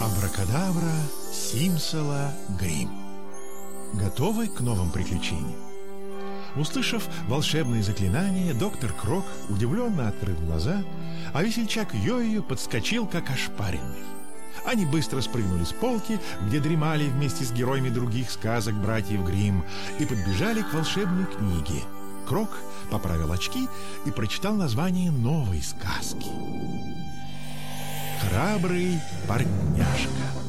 Абракадабра, Симсала, Грим. Готовы к новым приключениям? Услышав волшебные заклинания, доктор Крок удивленно открыл глаза, а весельчак Йою подскочил, как ошпаренный. Они быстро спрыгнули с полки, где дремали вместе с героями других сказок братьев Гримм, и подбежали к волшебной книге. Крок поправил очки и прочитал название новой сказки. «Храбрый парняшка».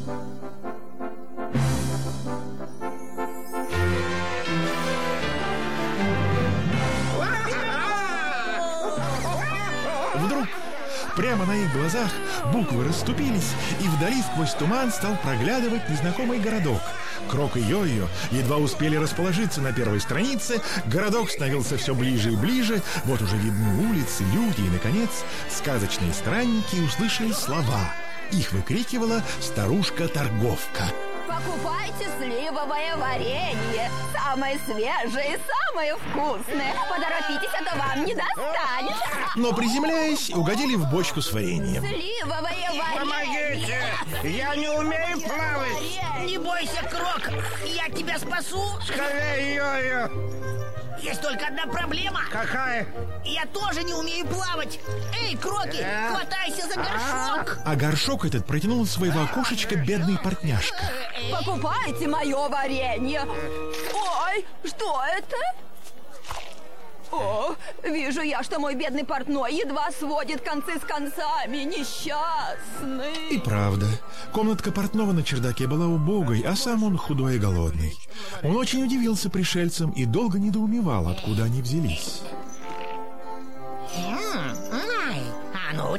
Прямо на их глазах буквы расступились, и вдали сквозь туман стал проглядывать незнакомый городок. Крок и Йо-Йо едва успели расположиться на первой странице, городок становился все ближе и ближе, вот уже видны улицы, люди, и, наконец, сказочные странники услышали слова. Их выкрикивала старушка-торговка. Покупайте сливовое варенье Самое свежее и самое вкусное Поторопитесь, а то вам не достанется Но, приземляясь, угодили в бочку с вареньем. Сливовое варенье Помогите! Я не умею плавать! Не бойся, Крок, я тебя спасу. Скорее, Йо-Йо! Есть только одна проблема. Какая? Я тоже не умею плавать. Эй, Кроки, Э? хватайся за горшок. А горшок этот протянул из своего окошечка бедный портняшка. Покупайте мое варенье Ой, что это? О, вижу я, что мой бедный портной едва сводит концы с концами И Несчастный правда, комнатка портного на чердаке была убогой, а сам он худой и голодный. Он очень удивился пришельцам и долго недоумевал, откуда они взялись.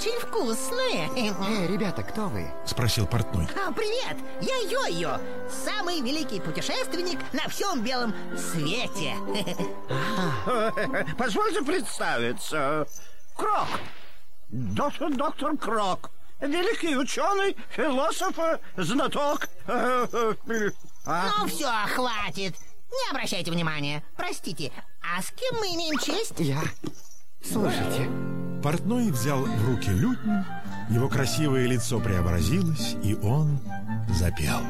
Очень вкусное. Эй, ребята, кто вы? Спросил портной. А, привет, я Йо-Йо, самый великий путешественник на всем белом свете. Позвольте представиться. Крок. Доктор, доктор Крок. Великий ученый, философ, знаток. а? Ну все, хватит. Не обращайте внимания. Простите, а с кем мы имеем честь? Я. Слушайте, Портной взял в руки лютню, его красивое лицо преобразилось, и он запел.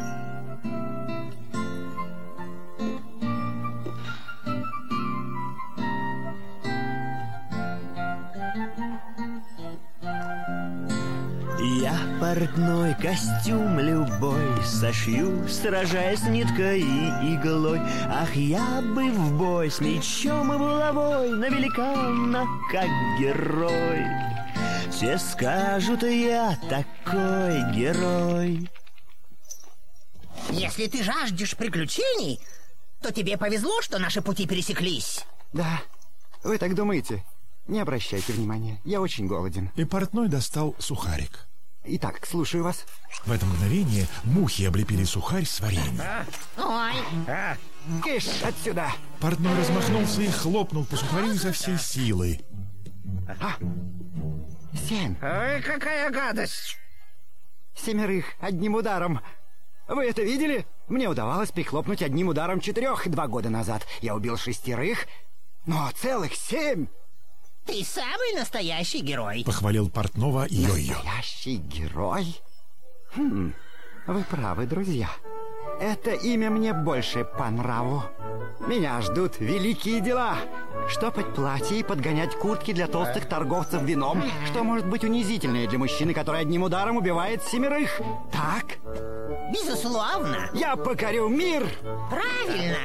Портной костюм любой Сошью, сражаясь ниткой и иглой Ах, я бы в бой с мечом и булавой На великана, как герой Все скажут, я такой герой Если ты жаждешь приключений, то тебе повезло, что наши пути пересеклись. да, вы так думаете? Не обращайте внимания, я очень голоден. И портной достал сухарик. Итак, слушаю вас. В это мгновение мухи облепили сухарь с вареньем. Ой, А, Кыш, отсюда! Портной размахнулся и хлопнул по сухарю изо всей силы. Семь, ой, какая гадость. семерых, одним ударом. Вы это видели? Мне удавалось прихлопнуть одним ударом четырех два года назад. Я убил шестерых, но целых семь! Ты самый настоящий герой. Похвалил портного Йо-Йо. Настоящий герой? Хм, вы правы, друзья. Это имя мне больше по нраву. Меня ждут великие дела. Штопать платья и подгонять куртки для толстых торговцев вином, что может быть унизительнее для мужчины, который одним ударом убивает семерых. Так, Безусловно. я покорю мир, Правильно.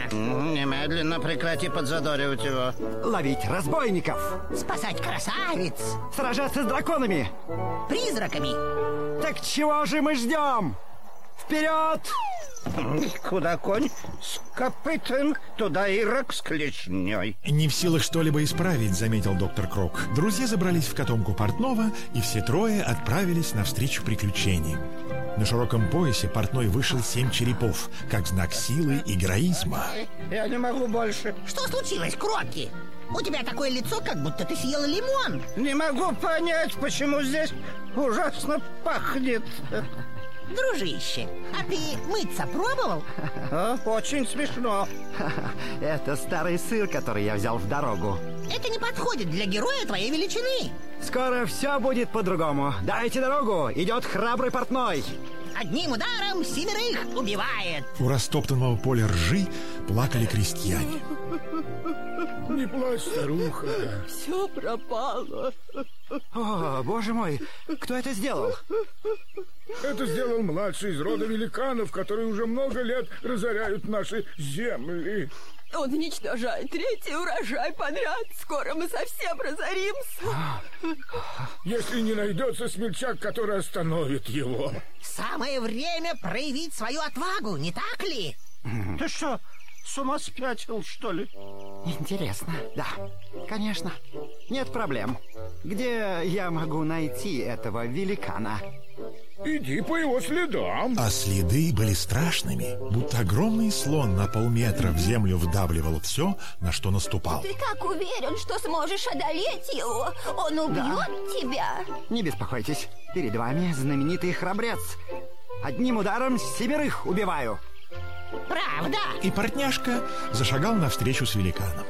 Немедленно прекрати подзадоривать его. ловить разбойников, Спасать красавиц. сражаться с драконами. Призраками. Так чего же мы ждем? Вперед! Куда конь с копытом, туда и рак с клешней. Не в силах что-либо исправить, заметил доктор Крок. Друзья забрались в котомку портного, и все трое отправились навстречу приключениям. На широком поясе портной вышел семь черепов, как знак силы и героизма. Я не могу больше. Что случилось, Кроки? У тебя такое лицо, как будто ты съел лимон. Не могу понять, почему здесь ужасно пахнет. Дружище, а ты мыться пробовал? Очень смешно. Это старый сыр, который я взял в дорогу. Это не подходит для героя твоей величины. Скоро все будет по-другому. Дайте дорогу, идет храбрый портной. одним ударом семерых убивает. У растоптанного поля ржи плакали крестьяне. Не плачь, старуха. Все пропало. О, боже мой, кто это сделал? Это сделал младший из рода великанов, которые уже много лет разоряют наши земли. Он уничтожает третий урожай подряд. Скоро мы совсем разоримся. Если не найдется смельчак, который остановит его. Самое время проявить свою отвагу, не так ли? Ты что, с ума спятил, что ли? Интересно, да, конечно. Нет проблем. Где я могу найти этого великана? Иди по его следам. А следы были страшными, будто огромный слон на полметра в землю вдавливал все, на что наступал. Ты как уверен, что сможешь одолеть его? Он убьет тебя. Не беспокойтесь, перед вами знаменитый храбрец. Одним ударом семерых убиваю. Правда? И партняшка зашагал навстречу с великаном.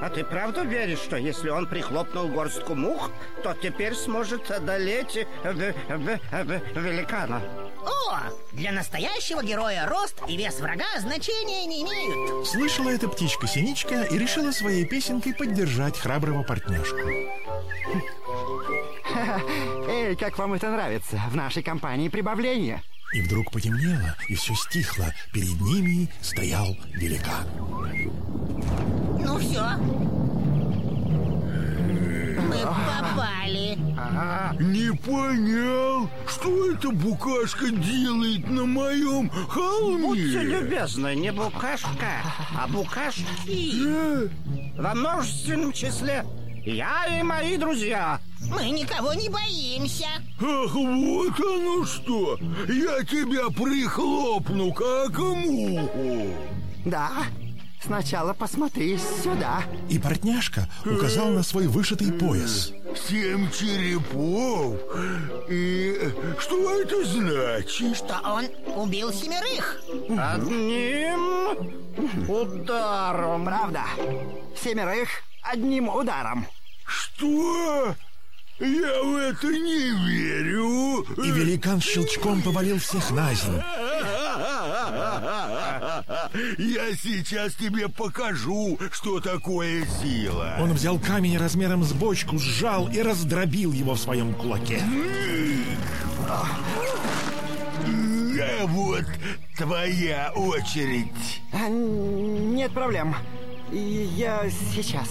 А ты правда веришь, что если он прихлопнул горстку мух, то теперь сможет одолеть в- в- в- великана? О, для настоящего героя рост и вес врага значения не имеют. Слышала эта птичка-синичка и решила своей песенкой поддержать храброго партняшку. Эй, как вам это нравится? В нашей компании прибавление. И вдруг потемнело, и все стихло. Перед ними стоял великан. Ну все. Мы попали. Не понял, что эта букашка делает на моем Будьте холме? любезны, не букашка, а букашки. Во множественном числе. Я и мои друзья. Мы никого не боимся. Ах, вот оно что! Я тебя прихлопну, как муху. Да, сначала посмотри сюда. И партняшка указал на свой вышитый пояс. Семь черепов. И что это значит? Что он убил семерых. Одним ударом. Правда. Семерых одним ударом. Что? Я в это не верю. И великан щелчком повалил всех на землю. Я сейчас тебе покажу, что такое сила. Он взял камень размером с бочку, сжал и раздробил его в своем кулаке. А вот твоя очередь. А, Нет проблем. Я сейчас.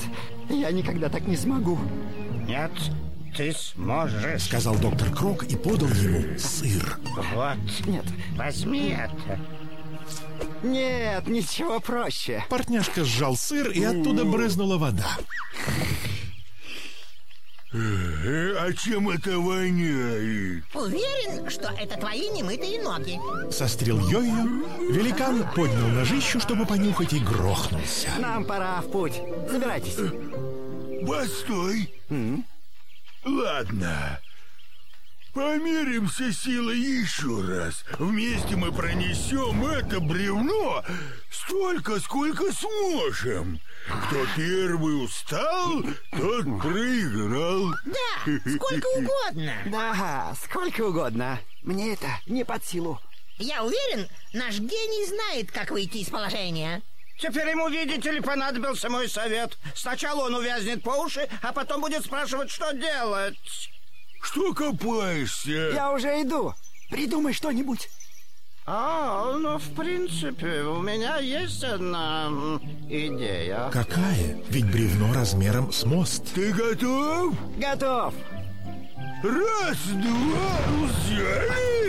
Я никогда так не смогу. Нет, ты сможешь. Сказал доктор Крок и подал ему сыр. Вот, Нет, возьми это. нет, ничего проще. Партняшка сжал сыр, и оттуда брызнула вода. Э, А чем это воняет? Уверен, что это твои немытые ноги. Сострил Йо-Йо. Великан поднял ножищу, чтобы понюхать, и грохнулся. Нам пора в путь. Забирайтесь. Постой. Ладно. Померимся силой еще раз. Вместе мы пронесем это бревно столько, сколько сможем. Кто первый устал, тот проиграл. Да, сколько угодно. Да, сколько угодно. Мне это не под силу. Я уверен, наш гений знает, как выйти из положения. Теперь ему, видите ли, понадобился мой совет. Сначала он увязнет по уши, а потом будет спрашивать, что делать. Что копаешься? Я уже иду. Придумай что-нибудь. А, ну, в принципе, у меня есть одна идея. Какая? Ведь бревно размером с мост. Ты готов? Готов. Раз, два, взяли!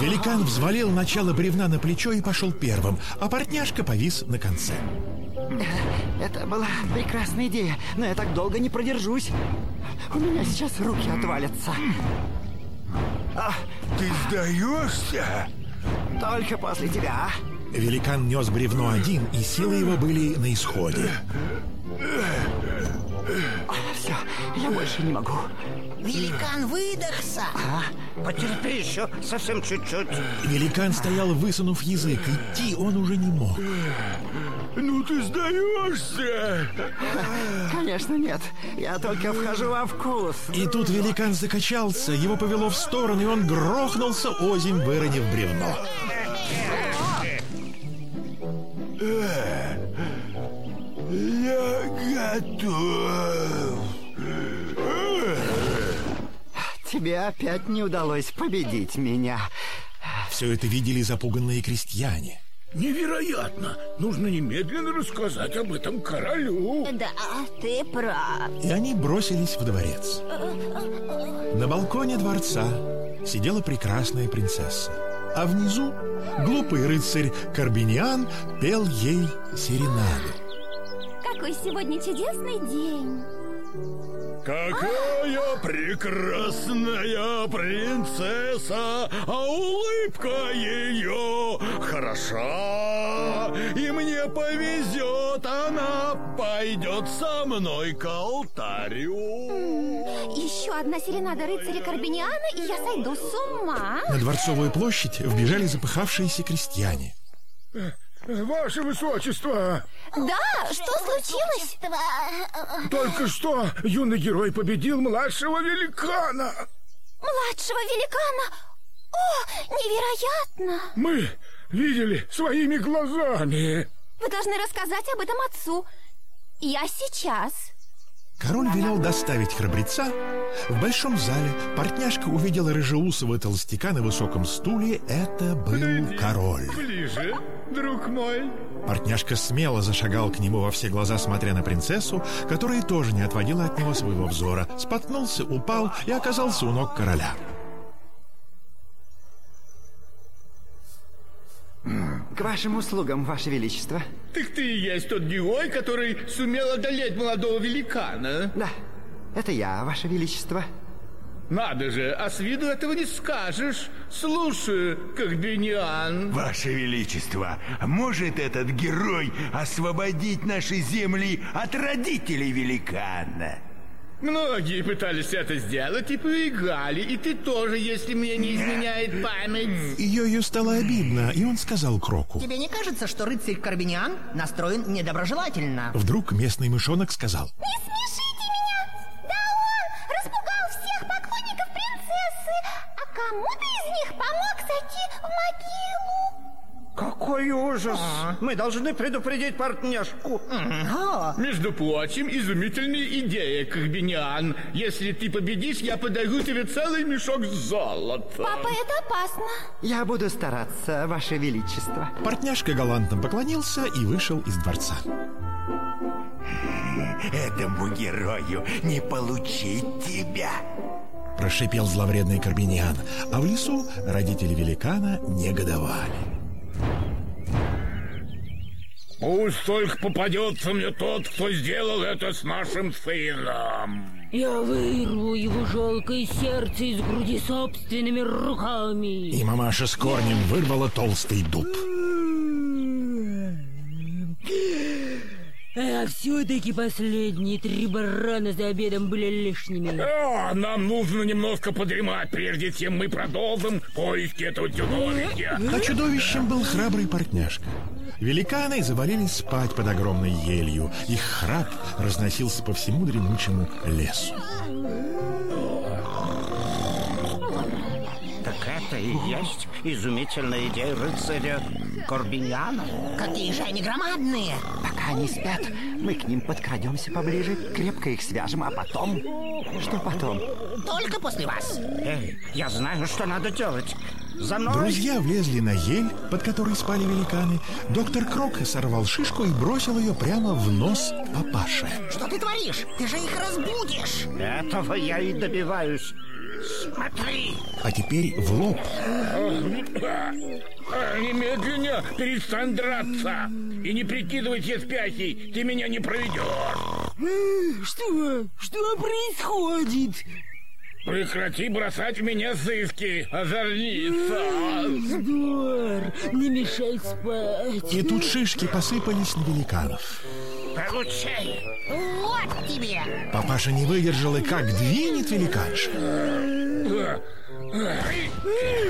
Великан взвалил начало бревна на плечо и пошел первым, а партняшка повис на конце. Это была прекрасная идея, но я так долго не продержусь. У меня сейчас руки отвалятся. Ты сдаешься? Только после тебя. Великан нес бревно один, и силы его были на исходе. Все, я больше не могу. Великан выдохся. Потерпи еще совсем чуть-чуть. Великан стоял, высунув язык. Идти он уже не мог. Ну ты сдаешься! Конечно, нет. Я только вхожу во вкус. И тут великан закачался, его повело в сторону, и он грохнулся озимь, выронив бревно. Я готов. Тебе опять не удалось победить меня. Все это видели запуганные крестьяне. Невероятно! Нужно немедленно рассказать об этом королю. Да, ты прав. И они бросились в дворец. На балконе дворца сидела прекрасная принцесса. А внизу глупый рыцарь Карбиниан пел ей серенаду. Какой сегодня чудесный день. Какая прекрасная принцесса, а улыбка ее хороша. И мне повезет, она пойдет со мной к алтарю. Еще одна серенада рыцаря Карбиниана, и я сойду с ума. На Дворцовую площадь вбежали запыхавшиеся крестьяне. Ваше Высочество, Да, что случилось? только что юный герой победил младшего великана. Младшего великана? О, невероятно! Мы видели своими глазами. Вы должны рассказать об этом отцу. Я сейчас. Король велел доставить храбреца. В большом зале портняшка увидела рыжеусого толстяка на высоком стуле. Это был король. Ближе, друг мой. Портняшка смело зашагал к нему во все глаза, смотря на принцессу, которая тоже не отводила от него своего взора. Споткнулся, упал и оказался у ног короля. К вашим услугам, ваше величество. Так ты и есть тот герой, который сумел одолеть молодого великана. Да, это я, ваше величество. Надо же, а с виду этого не скажешь. Слушай, Карбиниан. Ваше Величество, может этот герой освободить наши земли от родителей великана? Многие пытались это сделать и проиграли. И ты тоже, если мне не изменяет память. Ее стало обидно, и он сказал Кроку. Тебе не кажется, что рыцарь Карбиниан настроен недоброжелательно? Вдруг местный мышонок сказал. Не смешите меня! Да он распугал всех поклонников принцессы, а кому-то из них помог зайти в могилу. Какой ужас! Мы должны предупредить партнершку. Между прочим, изумительная идея, Карбиниан. Если ты победишь, я подарю тебе целый мешок золота. Папа, это опасно. Я буду стараться, ваше величество. Портняшка галантно поклонился и вышел из дворца. Этому герою не получить тебя. Прошипел зловредный Карбиниан, а в лесу родители великана негодовали. Пусть только попадется мне тот, кто сделал это с нашим сыном. Я вырву его жалкое сердце из груди собственными руками. И мамаша с корнем вырвала толстый дуб. А все-таки последние три барана за обедом были лишними. А, нам нужно немножко подремать, прежде чем мы продолжим поиски этого чудовища. А чудовищем был храбрый портняшка. Великаны завалились спать под огромной елью. Их храп разносился по всему дремучему лесу. Так это и есть изумительная идея рыцаря Корбиньяна. Какие же они громадные! Пока они спят, мы к ним подкрадемся поближе, крепко их свяжем, а потом... Что потом? Только после вас. Эй, я знаю, что надо делать. За мной! Друзья влезли на ель, под которой спали великаны. Доктор Крок сорвал шишку и бросил ее прямо в нос папаше. Что ты творишь? Ты же их разбудишь. Этого я и добиваюсь. Смотри! А теперь в лоб. А, Немедленно перестань драться. И не прикидывайся спящий, ты меня не проведешь. Что? Что происходит? Прекрати бросать в меня сыски, озорница. Вздор, не мешай спать. И тут шишки посыпались на великанов. Получай. Вот тебе. Папаша не выдержал и как двинет великанша.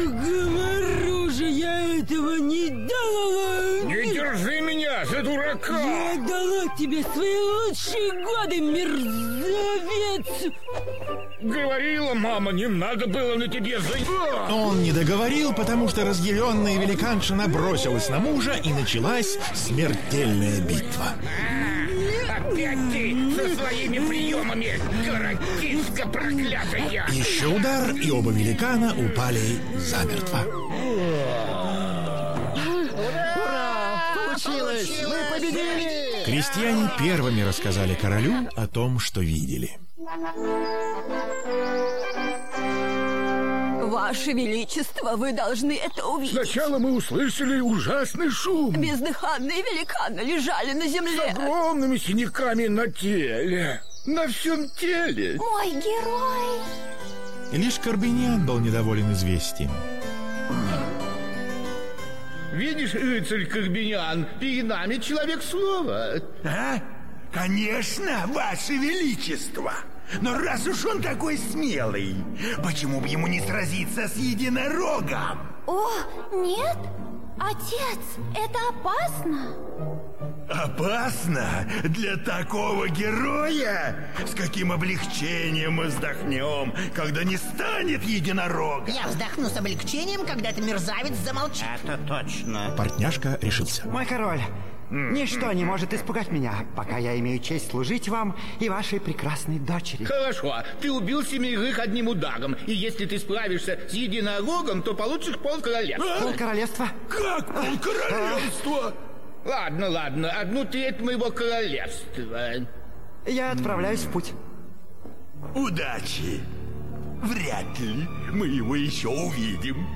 Говорю же, я этого не делала! Не держи меня за дурака! Я дала тебе свои лучшие годы, мерзавец! Говорила мама, не надо было на тебе за... Он не договорил, потому что разъяренная великанша набросилась на мужа и началась смертельная битва. Опять ты со своими приемами, каратистка проклятая! Еще удар, и оба великана упали замертво. Получилось! Мы победили! Крестьяне первыми рассказали королю о том, что видели. Ваше Величество, вы должны это увидеть. Сначала мы услышали ужасный шум. Бездыханные великаны лежали на С земле. огромными синяками на теле. На всем теле. Мой герой. И лишь Карбиниан был недоволен известием. Видишь, рыцарь Карбинян, перед нами человек слова. А? Конечно, Ваше Величество! Но раз уж он такой смелый, почему бы ему не сразиться с единорогом? О, нет? Отец, это опасно. Опасно для такого героя? С каким облегчением мы вздохнем, когда не станет единорога? Я вздохну с облегчением, когда этот мерзавец замолчит. Это точно. Портняшка решился. Мой король, ничто не может испугать меня, пока я имею честь служить вам и вашей прекрасной дочери. Хорошо, ты убил семерых одним ударом, и если ты справишься с единорогом, то получишь пол королевства. Пол королевства? Как полкоролевства? Ладно, ладно, одну треть моего королевства. Я отправляюсь в путь. Удачи! Вряд ли мы его еще увидим.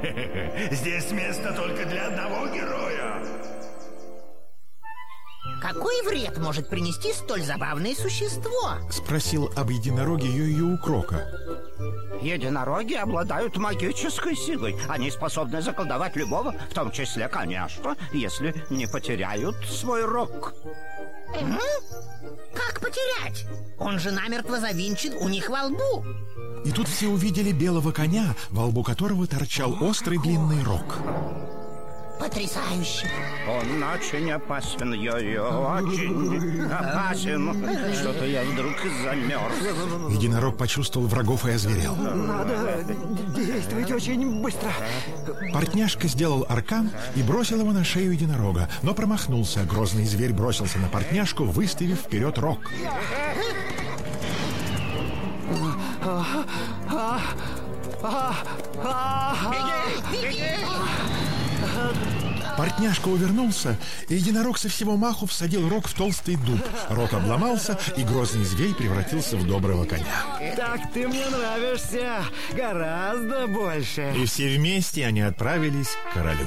Здесь место только для одного героя. Какой вред может принести столь забавное существо? Спросил об единороге Йо-Йо у Крока. Единороги обладают магической силой. Они способны заколдовать любого, в том числе, конечно, если не потеряют свой рог. М? Как потерять? Он же намертво завинчен у них во лбу. И тут все увидели белого коня, во лбу которого торчал острый длинный рог. Потрясающе. Он очень опасен, Йо-Йо, очень опасен. Что-то я вдруг замерз. Единорог почувствовал врагов и озверел. Надо действовать очень быстро. Портняшка сделал аркан и бросил его на шею единорога, но промахнулся. Грозный зверь бросился на портняшку, выставив вперед рог. Портняшка увернулся, и единорог со всего маху всадил рог в толстый дуб. Рог обломался, и грозный зверь превратился в доброго коня. Так ты мне нравишься гораздо больше. И все вместе они отправились к королю.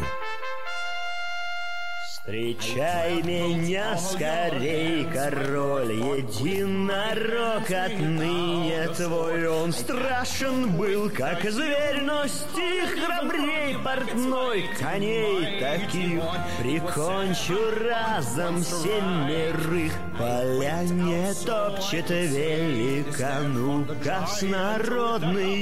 Встречай меня скорей, король, единорог отныне твой. Он страшен был, как зверь, но стих храбрей портной коней таких. Прикончу разом семерых, поляне топчет великан. Указ народный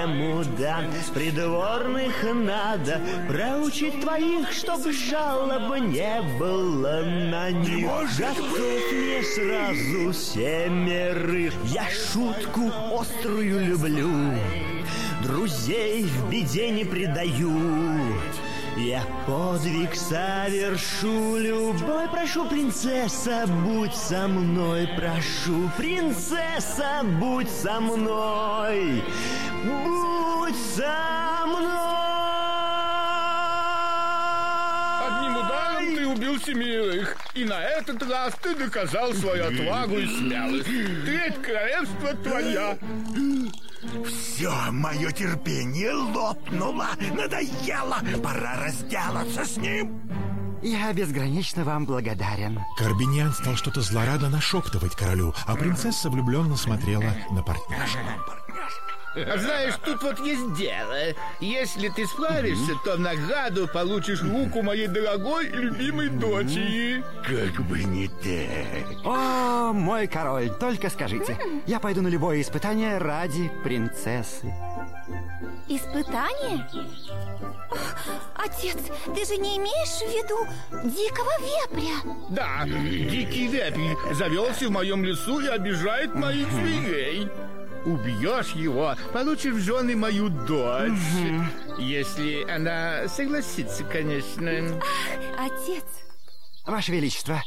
ему дан, придворных надо проучить твоих, чтоб жалоб не было на них. Готовь мне сразу семерых, я шутку острую люблю. Друзей в беде не предаю. Я подвиг совершу, любой прошу, принцесса, будь со мной, прошу, принцесса, будь со мной, будь со мной. Этот раз ты доказал свою отвагу и смелость. Треть королевства твоя. Все, мое терпение лопнуло, надоело, пора разделаться с ним. Я безгранично вам благодарен. Карбиниан стал что-то злорадно нашептывать королю, а принцесса влюбленно смотрела на портняшку. А знаешь, тут вот есть дело. Если ты справишься, то в награду получишь руку моей дорогой и любимой дочери. Как бы не так. О, мой король, только скажите. Я пойду на любое испытание ради принцессы. Испытание? Отец, ты же не имеешь в виду дикого вепря? Да, дикий вепрь завелся в моем лесу и обижает моих зверей. Убьешь его, получишь в жены мою дочь. Если она согласится, конечно. Отец, Ваше Величество,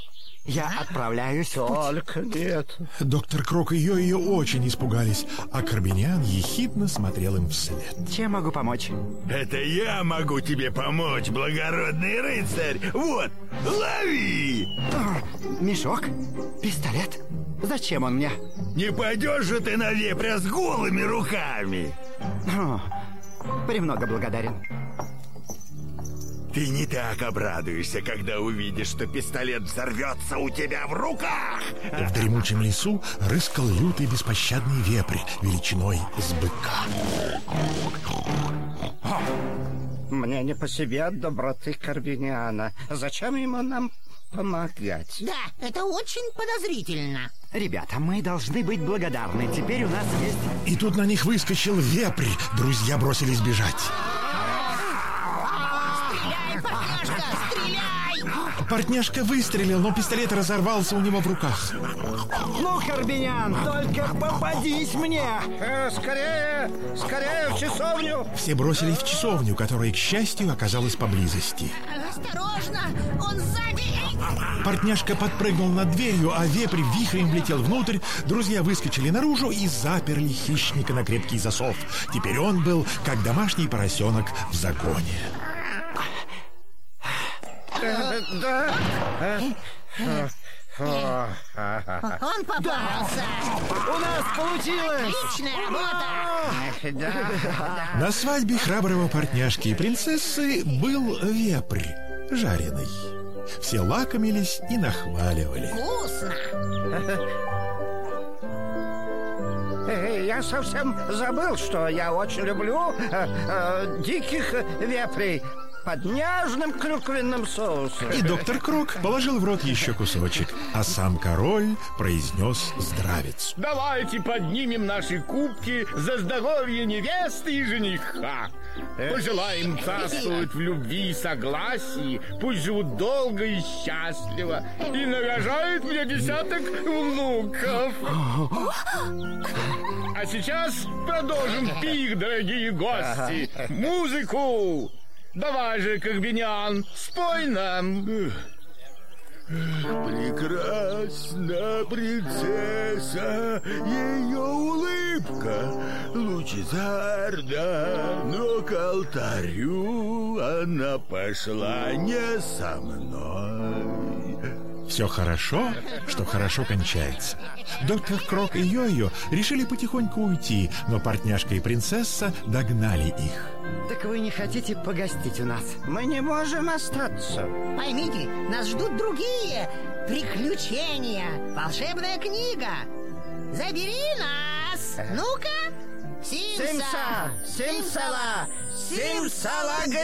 я отправляюсь в путь. Только нет. Доктор Крок и Йо-Йо очень испугались, а Карбиниан ехидно смотрел им вслед. Чем могу помочь? Это я могу тебе помочь, благородный рыцарь. Вот, лови! Мешок? Пистолет? Зачем он мне? Не пойдешь же ты на вепря с голыми руками. О, премного благодарен. Ты не так обрадуешься, когда увидишь, что пистолет взорвется у тебя в руках. В дремучем лесу рыскал лютый беспощадный вепрь величиной с быка. Мне не по себе от доброты Карбиниана. Зачем ему нам помогать? Да, это очень подозрительно. Ребята, мы должны быть благодарны. Теперь у нас есть... И тут на них выскочил вепрь. Друзья бросились бежать. Партняшка выстрелил, но пистолет разорвался у него в руках. Ну, Карбинян, только попадись мне! Э, скорее, скорее в часовню! Все бросились в часовню, которая, к счастью, оказалась поблизости. Осторожно, он сзади! Партняшка подпрыгнул над дверью, а вепрь вихрем влетел внутрь. Друзья выскочили наружу и заперли хищника на крепкий засов. Теперь он был, как домашний поросенок в загоне. Да? Он попался! У нас получилось! Отличная работа! Да. На свадьбе храброго партняшки и принцессы был вепрь жареный. Все лакомились и нахваливали. Вкусно! Я совсем забыл, что я очень люблю э, э, диких вепрей под нежным клюквенным соусом. И доктор Крок положил в рот еще кусочек, а сам король произнес здравицу. Давайте поднимем наши кубки за здоровье невесты и жениха. Пожелаем царствовать в любви и согласии, пусть живут долго и счастливо, и нарожают мне десяток внуков. А сейчас продолжим пир, дорогие гости. Музыку! Давай же, Карбинян, спой нам. Прекрасна принцесса, ее улыбка лучезарна, но к алтарю она пошла не со мной. Все хорошо, что хорошо кончается. Доктор Крок и Йо-Йо решили потихоньку уйти, но партняшка и принцесса догнали их. Так вы не хотите погостить у нас? Мы не можем остаться. Поймите, нас ждут другие приключения. Волшебная книга. Забери нас. Ну-ка. Симса! Симсала! Симсалагрим!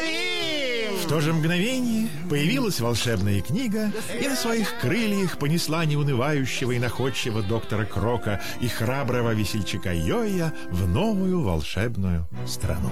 В то же мгновение появилась волшебная книга и на своих крыльях понесла неунывающего и находчивого доктора Крока и храброго весельчака Йоя в новую волшебную страну.